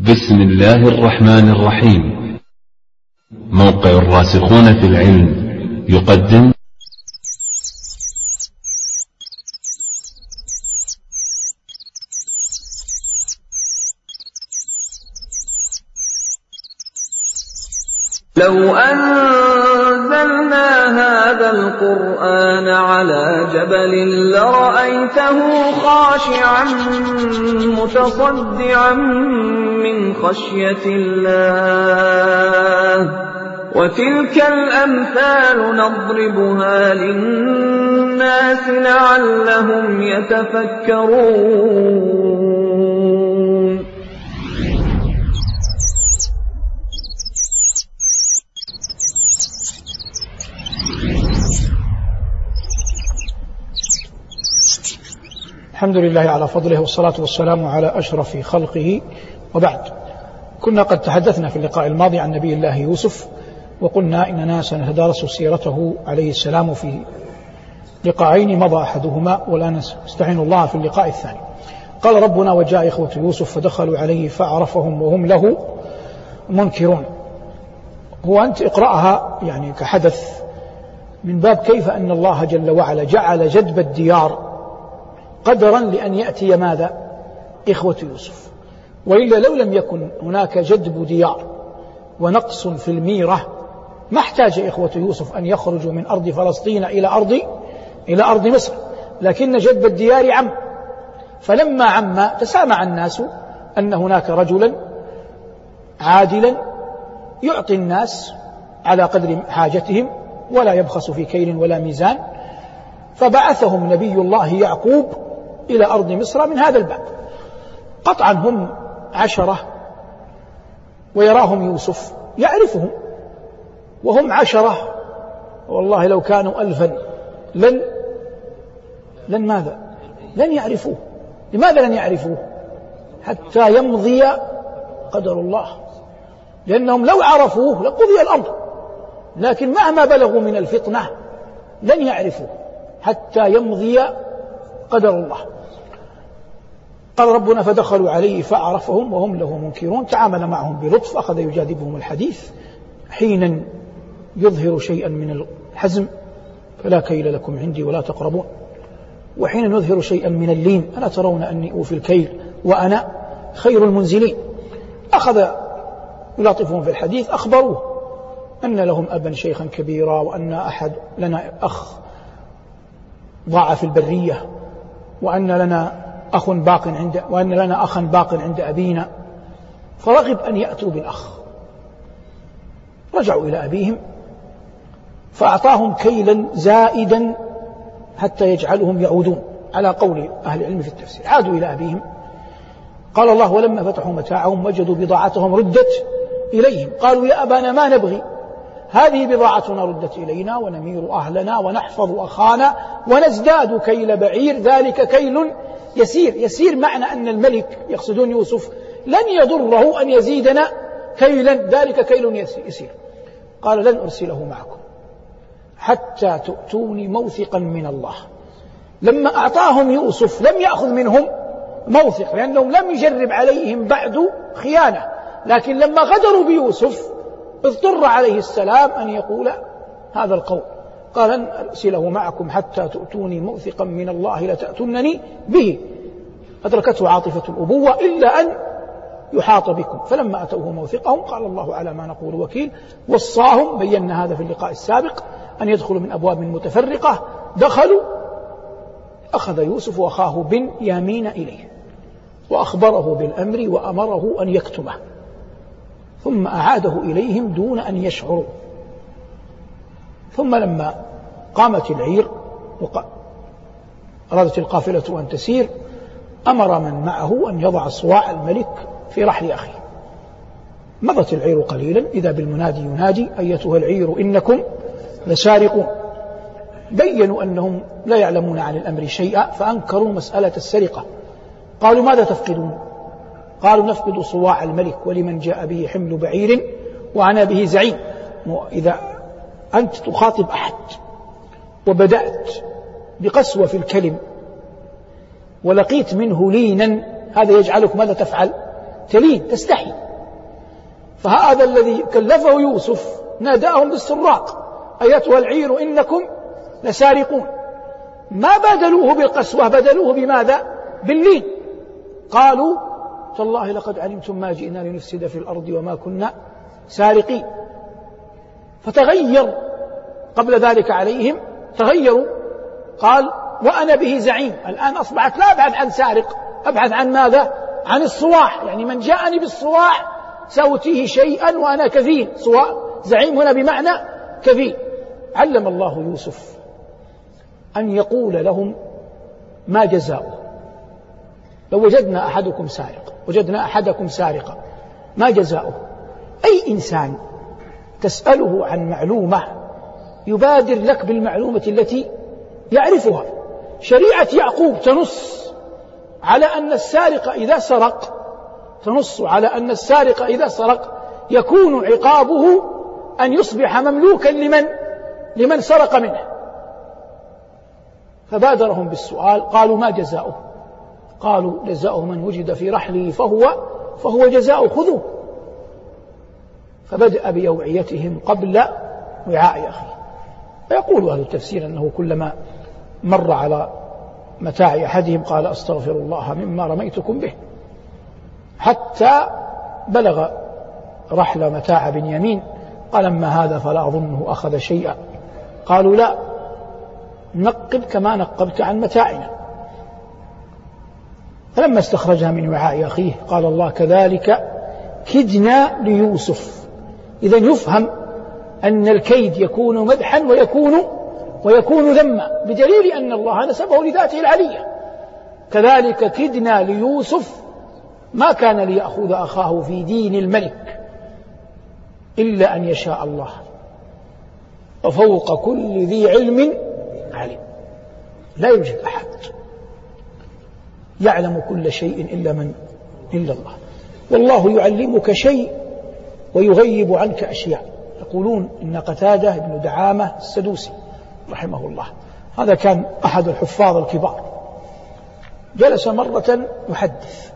بسم الله الرحمن الرحيم موقع الراسخون في العلم يقدم لو أنزلنا هذا القرآن على جبل لرأيته خاشعا متصدعا من خشية الله. وتلك الأمثال نضربها للناس لعلهم يتفكرون. الحمد لله على فضله والصلاة والسلام على أشرف خلقه. وبعد كنا قد تحدثنا في اللقاء الماضي عن نبي الله يوسف وقلنا إننا سنتدارس سيرته عليه السلام في لقاءين مضى أحدهما ولا نستعين الله في اللقاء الثاني. قال ربنا وجاء إخوة يوسف فدخلوا عليه فعرفهم وهم له منكرون. هو أنت اقرأها يعني كحدث من باب كيف أن الله جل وعلا جعل جدب الديار قدرا لأن يأتي ماذا؟ إخوة يوسف. وإلا لو لم يكن هناك جدب ديار ونقص في الميرة ما احتاج إخوة يوسف أن يخرجوا من أرض فلسطين إلى أرض إلى أرض مصر. لكن جدب الديار عم. فلما عم تسامع الناس أن هناك رجلا عادلا يعطي الناس على قدر حاجتهم ولا يبخس في كيل ولا ميزان فبعثهم نبي الله يعقوب إلى أرض مصر من هذا الباب. قطعا هم عشرة ويراهم يوسف يعرفهم وهم عشرة. والله لو كانوا ألفا. لن لن ماذا؟ لن يعرفوه. لماذا لن يعرفوه؟ حتى يمضي قدر الله. لأنهم لو عرفوه لقضي الأمر لكن مهما بلغوا من الفطنة لن يعرفوه. حتى يمضي قدر الله. قال ربنا فدخلوا عليه فعرفهم وهم له منكرون. تعامل معهم بلطف أخذ يجاذبهم الحديث. حينا يظهر شيئا من الحزم فلا كيل لكم عندي ولا تقربون. وحين يظهر شيئا من اللين ألا ترون أني أوفي الكيل وأنا خير المنزلين؟ أخذ يلاطفهم في الحديث أخبروه أن لهم أبا شيخا كبيرا وأن أحد لنا أخ ضاع في البرية. وأن لنا أخ باق عند وأن لنا أخا باق عند أبينا. فرغب أن يأتوا بالأخ. رجعوا إلى أبيهم فأعطاهم كيلا زائدا حتى يجعلهم يعودون. على قول أهل العلم في التفسير. عادوا إلى أبيهم. قال الله ولما فتحوا متاعهم وجدوا بضاعتهم ردت إليهم. قالوا يا أبانا ما نبغي. هذه بضاعتنا ردت إلينا ونمير أهلنا ونحفظ أخانا ونزداد كيل بعير ذلك كيل يسير. يسير معنى أن الملك يقصدون يوسف لن يضره أن يزيدنا كيلا ذلك كيل يسير. قال لن أرسله معكم حتى تؤتوني موثقا من الله. لما أعطاهم يوسف لم يأخذ منهم موثق لأنهم لم يجرب عليهم بعد خيانة لكن لما غدروا بيوسف اضطر عليه السلام أن يقول هذا القول. قال لن أرسله معكم حتى تؤتوني موثقا من الله لتأتونني به. أدركته عاطفة الأبوة إلا أن يحاط بكم. فلما أتوه موثقهم قال الله على ما نقول وكيل. وصاهم بينا هذا في اللقاء السابق أن يدخلوا من أبواب متفرقة. دخلوا أخذ يوسف وأخاه بن يامين إليه. وأخبره بالأمر وأمره أن يكتمه. ثم أعاده إليهم دون أن يشعروا. ثم لما قامت العير أرادت القافلة أن تسير أمر من معه أن يضع صواع الملك في رحل أخيه. مضت العير قليلا إذا بالمنادي ينادي أيتها العير إنكم لسارقون. بينوا أنهم لا يعلمون عن الأمر شيئا فأنكروا مسألة السرقة. قالوا ماذا تفقدون؟ قالوا نفقد صواع الملك ولمن جاء به حمل بعير وأنا به زعيم. إذا أنت تخاطب أحد وبدأت بقسوة في الكلم ولقيت منه لينا هذا يجعلك ماذا تفعل؟ تلين تستحي. فهذا الذي كلفه يوسف ناداهم بالسراق. أيتها العير إنكم لسارقون. ما بدلوه بالقسوة بدلوه بماذا؟ باللين. قالوا تالله لقد علمتم ما جئنا لنفسد في الأرض وما كنا سارقين. فتغير قبل ذلك عليهم تغيروا. قال وأنا به زعيم. الآن أصبحت لا أبحث عن سارق أبحث عن ماذا؟ عن الصواح يعني من جاءني بالصواح سأوتيه شيئا وأنا كفيل صواح زعيم هنا بمعنى كفيل علم الله يوسف أن يقول لهم ما جزاؤه. لو وجدنا أحدكم سارق وجدنا أحدكم سارقا. ما جزاؤه؟ أي إنسان تسأله عن معلومة يبادر لك بالمعلومة التي يعرفها. شريعة يعقوب تنص على أن السارق إذا سرق تنص على أن السارق إذا سرق يكون عقابه أن يصبح مملوكا لمن؟ لمن سرق منه. فبادرهم بالسؤال قالوا ما جزاؤه؟ قالوا جزاؤه من وجد في رحله فهو فهو جزاؤه خذوه. فبدأ بأوعيتهم قبل وعاء أخيه. فيقول أهل التفسير أنه كلما مر على متاع أحدهم قال أستغفر الله مما رميتكم به. حتى بلغ رحل متاع بنيامين. قال أما هذا فلا أظنه أخذ شيئا. قالوا لا نقب كما نقبت عن متاعنا. فلما استخرجها من وعاء أخيه قال الله كذلك كدنا ليوسف. إذا يفهم أن الكيد يكون مدحا ويكون ويكون ذما بدليل أن الله نسبه لذاته العلية. كذلك كدنا ليوسف ما كان ليأخذ أخاه في دين الملك إلا أن يشاء الله. وفوق كل ذي علم علم لا يوجد أحد. يعلم كل شيء إلا من إلا الله. والله يعلمك شيء ويغيب عنك أشياء. يقولون إن قتادة بن دعامة السدوسي رحمه الله. هذا كان أحد الحفاظ الكبار. جلس مرة يحدث.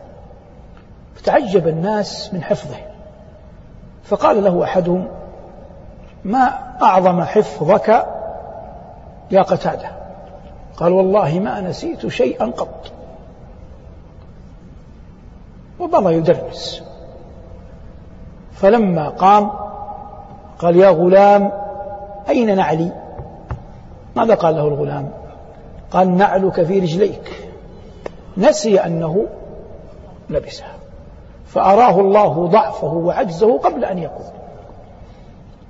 فتعجب الناس من حفظه. فقال له أحدهم ما أعظم حفظك يا قتادة؟ قال والله ما نسيت شيئا قط. ومضى يدرس. فلما قام قال يا غلام أين نعلي؟ ماذا قال له الغلام؟ قال نعلك في رجليك. نسي أنه لبسها فأراه الله ضعفه وعجزه قبل أن يقول.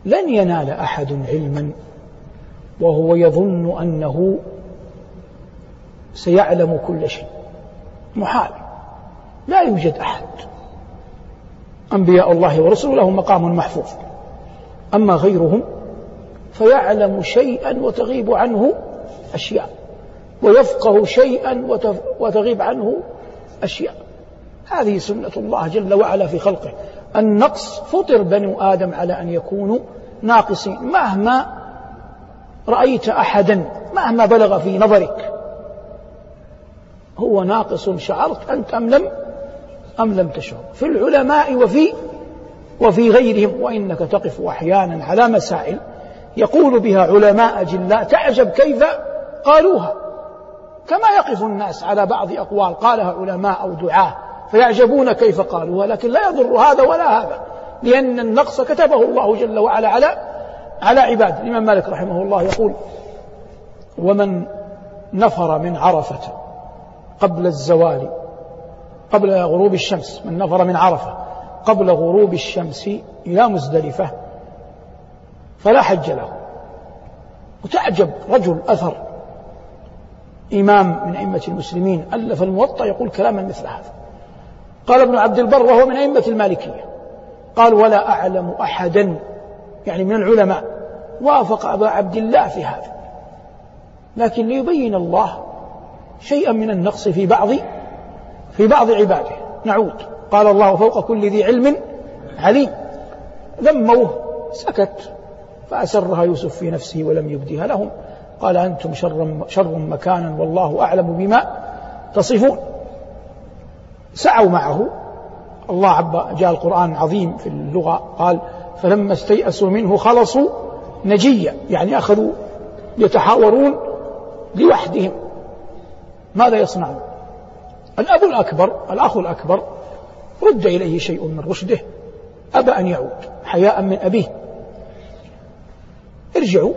لن ينال أحد علما وهو يظن أنه سيعلم كل شيء. محال. لا يوجد أحد. أنبياء الله ورسله لهم مقام محفوظ. أما غيرهم فيعلم شيئا وتغيب عنه أشياء. ويفقه شيئا وتغيب عنه أشياء. هذه سنة الله جل وعلا في خلقه. النقص فطر بنو آدم على أن يكونوا ناقصين. مهما رأيت أحدا مهما بلغ في نظرك هو ناقص شعرت أنت أم لم أم لم تشعر؟ في العلماء وفي وفي غيرهم وإنك تقف أحيانا على مسائل يقول بها علماء جلاء تعجب كيف قالوها. كما يقف الناس على بعض أقوال قالها علماء أو دعاة فيعجبون كيف قالوها لكن لا يضر هذا ولا هذا لأن النقص كتبه الله جل وعلا على على عباده. الإمام مالك رحمه الله يقول ومن نفر من عرفة قبل الزوال قبل غروب الشمس من نفر من عرفة قبل غروب الشمس إلى مزدلفة فلا حج له. وتعجب رجل أثر إمام من أئمة المسلمين ألف الموطأ يقول كلاما مثل هذا. قال ابن عبد البر وهو من أئمة المالكية. قال ولا أعلم أحدا يعني من العلماء. وافق أبا عبد الله في هذا. لكن ليبين الله شيئا من النقص في بعض في بعض عباده. نعود. قال الله فوق كل ذي علم عليم. ذموه. سكت. فأسرها يوسف في نفسه ولم يبدها لهم. قال أنتم شر, شر مكانا والله أعلم بما تصفون. سعوا معه. الله عب جاء القرآن عظيم في اللغة. قال فلما استيأسوا منه خلصوا نجيا يعني أخذوا يتحاورون لوحدهم. ماذا يصنعون؟ الأب الأكبر الأخ الأكبر رد إليه شيء من رشده أبى أن يعود حياء من أبيه. ارجعوا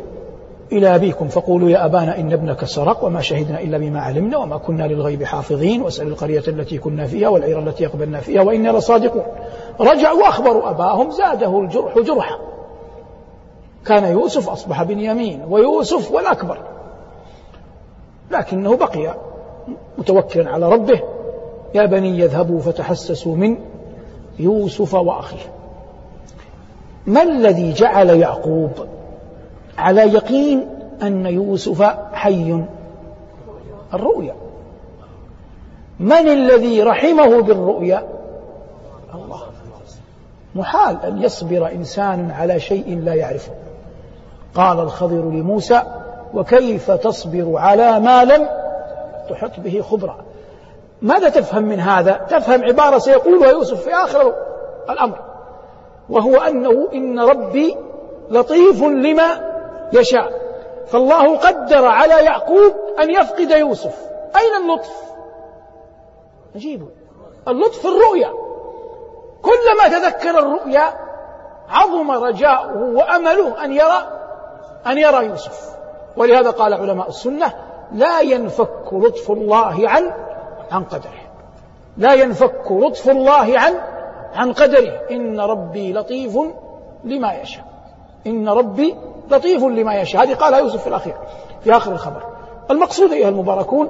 إلى أبيكم فقولوا يا أبانا إن ابنك سرق وما شهدنا إلا بما علمنا وما كنا للغيب حافظين واسأل القرية التي كنا فيها والعير التي أقبلنا فيها وإنا لصادقون. رجعوا وأخبروا أباهم زاده الجرح جرحا. كان يوسف أصبح بنيامين ويوسف والأكبر. لكنه بقي متوكلا على ربه يا بني يذهبوا فتحسسوا من يوسف وأخيه. ما الذي جعل يعقوب على يقين أن يوسف حي؟ الرؤيا. من الذي رحمه بالرؤيا؟ الله. محال أن يصبر إنسان على شيء لا يعرفه. قال الخضر لموسى وكيف تصبر على ما لم تحط به خبرا ماذا تفهم من هذا؟ تفهم عبارة سيقولها يوسف في آخر الأمر وهو أنه إن ربي لطيف لما يشاء فالله قدر على يعقوب أن يفقد يوسف. أين اللطف؟ عجيب. اللطف في الرؤيا. كلما تذكر الرؤيا عظم رجاؤه وأمله أن يرى أن يرى يوسف. ولهذا قال علماء السنة لا ينفك لطف الله عن عن قدره. لا ينفك لطف الله عن عن قدره. إن ربي لطيف لما يشاء. إن ربي لطيف لما يشاء. هذه قالها يوسف في الأخير في آخر الخبر. المقصود أيها المباركون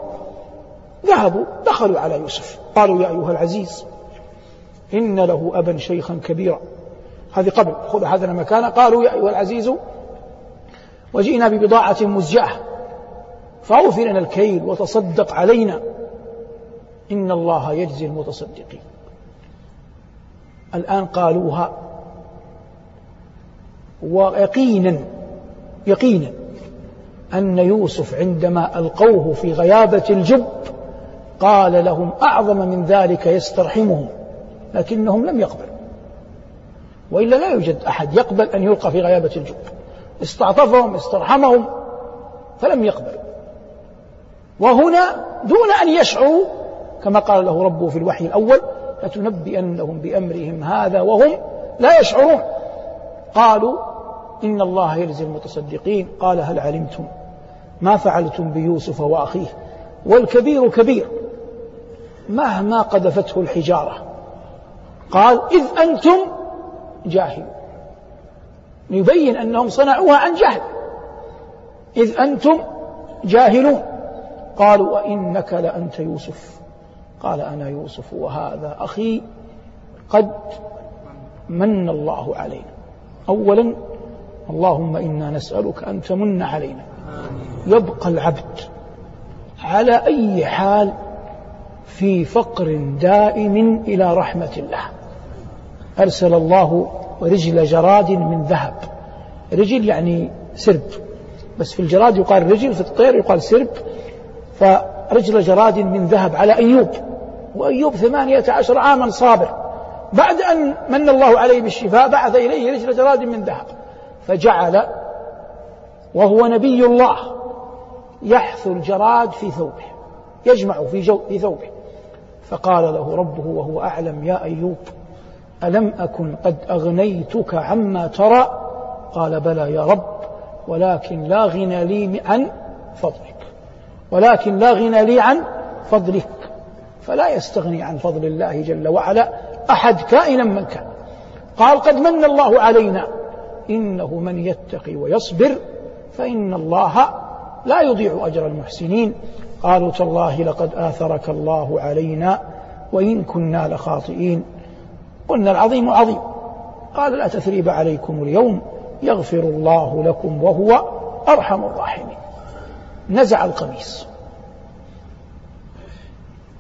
ذهبوا دخلوا على يوسف. قالوا يا أيها العزيز إن له أبا شيخا كبيرا. هذه قبل خذ هذا المكان. قالوا يا أيها العزيز وجئنا ببضاعة مزجاة فأوفي لنا الكيل وتصدق علينا. إن الله يجزي المتصدقين. الآن قالوها ويقينا يقينا أن يوسف عندما ألقوه في غيابة الجب قال لهم أعظم من ذلك يسترحمهم لكنهم لم يقبلوا. وإلا لا يوجد أحد يقبل أن يلقى في غيابة الجب. استعطفهم استرحمهم فلم يقبلوا. وهنا دون أن يشعروا كما قال له ربه في الوحي الأول لتنبئنهم بأمرهم هذا وهم لا يشعرون. قالوا إن الله يجزي المتصدقين. قال هل علمتم ما فعلتم بيوسف وأخيه؟ والكبير كبير مهما قذفته الحجارة. قال إذ أنتم جاهلون يبين أنهم صنعوها عن جهل. إذ أنتم جاهلون. قالوا وإنك لأنت يوسف. قال أنا يوسف وهذا أخي قد من الله علينا. أولا اللهم إنا نسألك أن تمن علينا. يبقى العبد على أي حال في فقر دائم إلى رحمة الله. أرسل الله رجل جراد من ذهب. رجل يعني سرب. بس في الجراد يقال رجل في الطير يقال سرب. فرجل جراد من ذهب على أيوب وأيوب ثمانية عشر عاما صابر بعد أن من الله عليه بالشفاء بعث إليه رجل جراد من ذهب فجعل وهو نبي الله يحثو الجراد في ثوبه يجمع في, جو في ثوبه. فقال له ربه وهو أعلم يا أيوب ألم أكن قد أغنيتك عما ترى؟ قال بلى يا رب ولكن لا غنى لي عن فضلك. ولكن لا غنى لي عن فضلك. فلا يستغني عن فضل الله جل وعلا أحد كائنا من كان. قال قد من الله علينا إنه من يتقي ويصبر فإن الله لا يضيع أجر المحسنين. قالوا تالله لقد آثرك الله علينا وإن كنا لخاطئين. قلنا العظيم عظيم. قال لا تثريب عليكم اليوم. يغفر الله لكم وهو أرحم الراحمين. نزع القميص.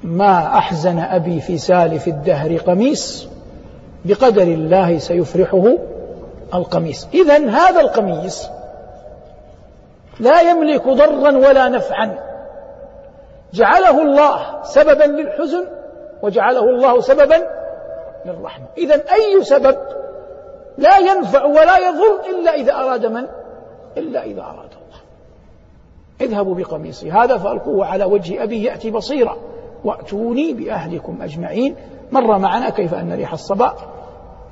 ما أحزن أبي في سالف الدهر قميص بقدر الله سيفرحه القميص. إذا هذا القميص لا يملك ضرا ولا نفعا. جعله الله سببا للحزن وجعله الله سببا للرحمة. إذا أي سبب لا ينفع ولا يضر إلا إذا أراد من؟ إلا إذا أراد. اذهبوا بقميصي. هذا فألقوه على وجه أبي يأتي بصيرا. وأتوني بأهلكم أجمعين. مر معنا كيف أن ريح الصبا.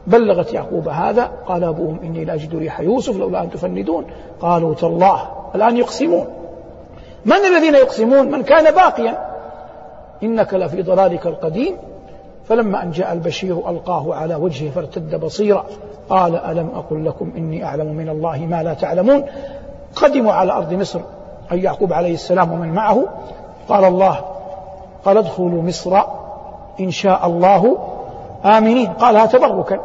بلغت يعقوب هذا. قال أبوهم إني لأجد ريح يوسف لولا أن تفندون. قالوا تالله الآن يقسمون. من الذين يقسمون؟ من كان باقيا. إنك لفي ضلالك القديم. فلما أن جاء البشير ألقاه على وجهه فارتد بصيرا. قال ألم أقل لكم إني أعلم من الله ما لا تعلمون. قدموا على أرض مصر. أي يعقوب عليه السلام ومن معه قال الله قال ادخلوا مصر إن شاء الله آمنين. قالها تبركا.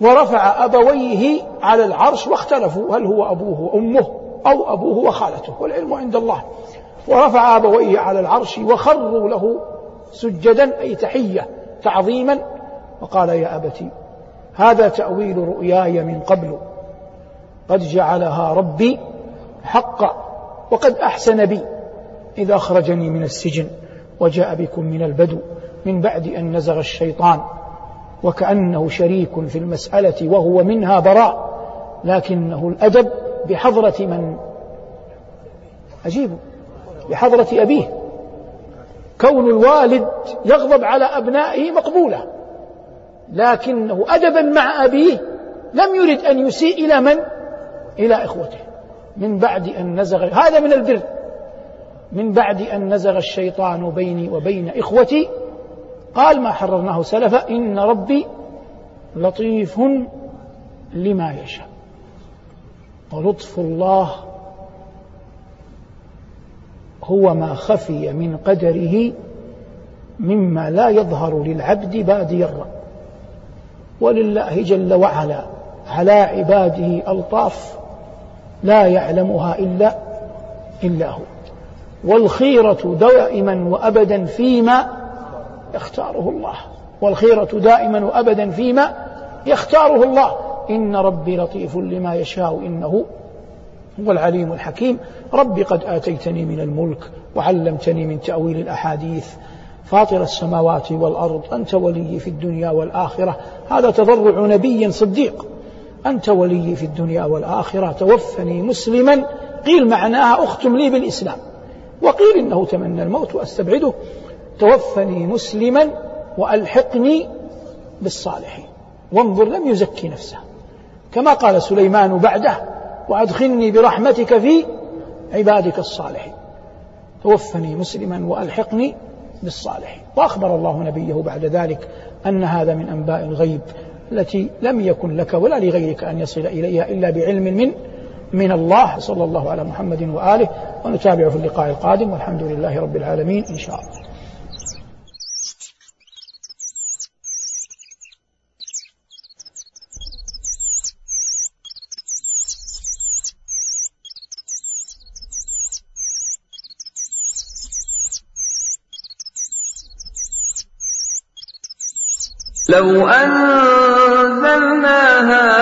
ورفع أبويه على العرش واختلفوا هل هو أبوه وأمه أو أبوه وخالته والعلم عند الله. ورفع أبويه على العرش وخروا له سجدا أي تحية تعظيما. وقال يا أبتي هذا تأويل رؤياي من قبل. قد جعلها ربي حقا وقد أحسن بي إذا أخرجني من السجن وجاء بكم من البدو من بعد أن نزغ الشيطان وكأنه شريك في المسألة وهو منها براء لكنه الأدب بحضرة من؟ عجيب بحضرة أبيه. كون الوالد يغضب على أبنائه مقبولة لكنه أدبا مع أبيه لم يرد أن يسيء إلى من؟ إلى إخوته. من بعد أن نزغ هذا من البر. من بعد أن نزغ الشيطان بيني وبين إخوتي قال ما حررناه سلفا إن ربي لطيف لما يشاء. ولطف الله هو ما خفي من قدره مما لا يظهر للعبد بادي الرأي ولله جل وعلا على عباده ألطاف لا يعلمها إلا إلا هو. والخيرة دائما وأبدا فيما يختاره الله. والخيرة دائما وأبدا فيما يختاره الله. إن ربي لطيف لما يشاء إنه هو العليم الحكيم. ربي قد آتيتني من الملك وعلمتني من تأويل الأحاديث. فاطر السماوات والأرض أنت ولي في الدنيا والآخرة. هذا تضرع نبي صديق. أنت ولي في الدنيا والآخرة توفني مسلما. قيل معناها أختم لي بالإسلام. وقيل إنه تمنى الموت وأستبعده. توفني مسلما وألحقني بالصالحين. وانظر لم يزكي نفسه. كما قال سليمان بعده وأدخلني برحمتك في عبادك الصالحين. توفني مسلما وألحقني بالصالحين. وأخبر الله نبيه بعد ذلك أن هذا من أنباء الغيب. التي لم يكن لك ولا لغيرك أن يصل إليها إلا بعلم من من الله صلى الله على محمد وآله ونتابع في اللقاء القادم والحمد لله رب العالمين إن شاء الله. لو أنزلنا